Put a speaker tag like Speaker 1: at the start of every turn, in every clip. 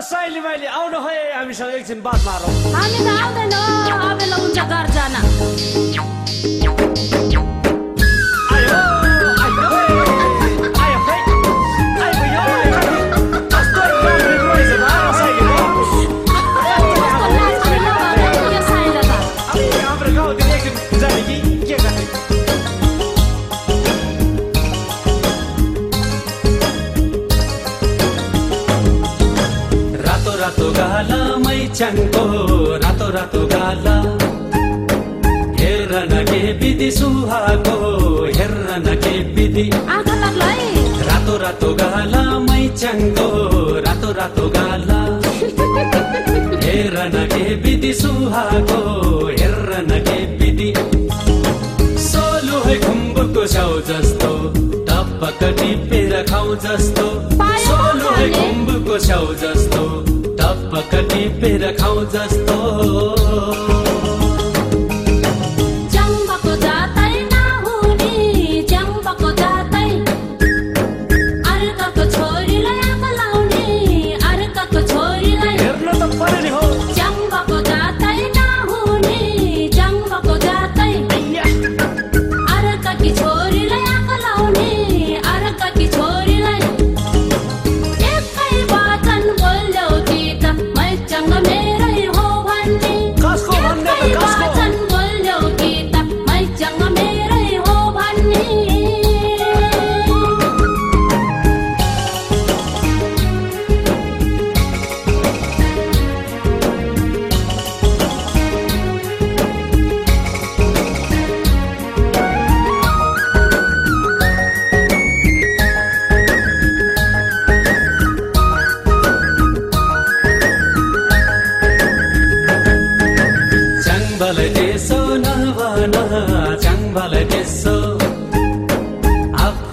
Speaker 1: साइली माइली आउनु है हामीसँग एकछिन बात मारौँ।
Speaker 2: हामी त आउँदैन अबेला हुन्छ घर जान
Speaker 3: रातो गाला मैच्याङको रातो रातो गाला। हेर न के विधि सुहाको हेर न के विधि। रातो रातो गाला मैच्याङको रातो रातो गाला। हेर न के विधि सुहाको हेर न के विधि। सोलु है खुम्बुको स्याउ जस्तो टपक टिपेर खाउ जस्तो। सोलु है। खुम्बुको स्याउ जस्तो। टिपेर खाउ जस्तो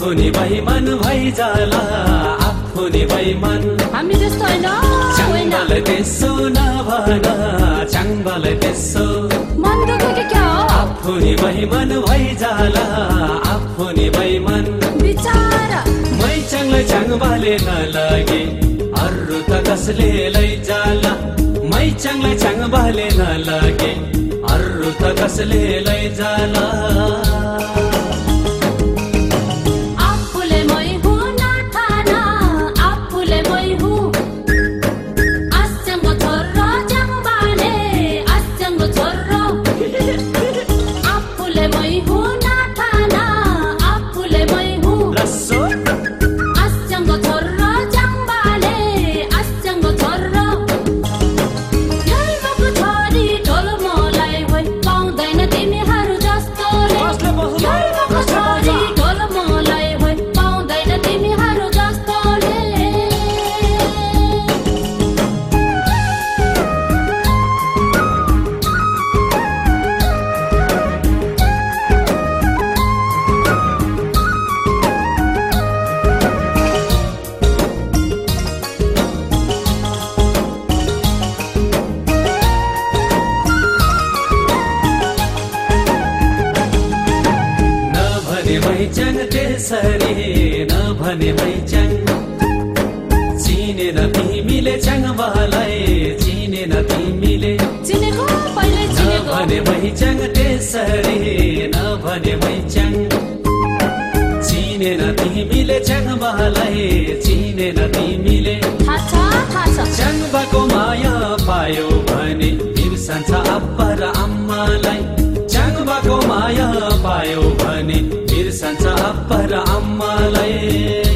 Speaker 3: आफू नि बैमान भइजाला आफू नि बैमान
Speaker 2: हामी जस्तो होइन होइन।
Speaker 3: च्याङबालाई त्यसो नभन च्याङबालाई त्यसो।
Speaker 2: मन दुखेको के क्या हो?
Speaker 3: आफू नि बैमान भइजाला आफू नि बैमान
Speaker 2: बिचारा
Speaker 3: मैचाङलाई च्याङबाले नलागे अरू त कसले लैजाला? मैचाङलाई च्याङबाले नलागे अरू त कसले लैजाला? मैचाङ त्यसरी नभने मैचाङ चिनेन तिमीले च्याङबालाई चिनेन तिमीले। नभने मैचाङ त्यसरी नभने मैचाङ चिनेन तिमीले च्याङबालाई चिनेन तिमीले।
Speaker 2: थाहा छ थाहा छ।
Speaker 3: च्याङबाको माया पायो भने बिर्सन्छ आप्पा र आम्मालाई च्याङबाको माया பர அம்மாலே.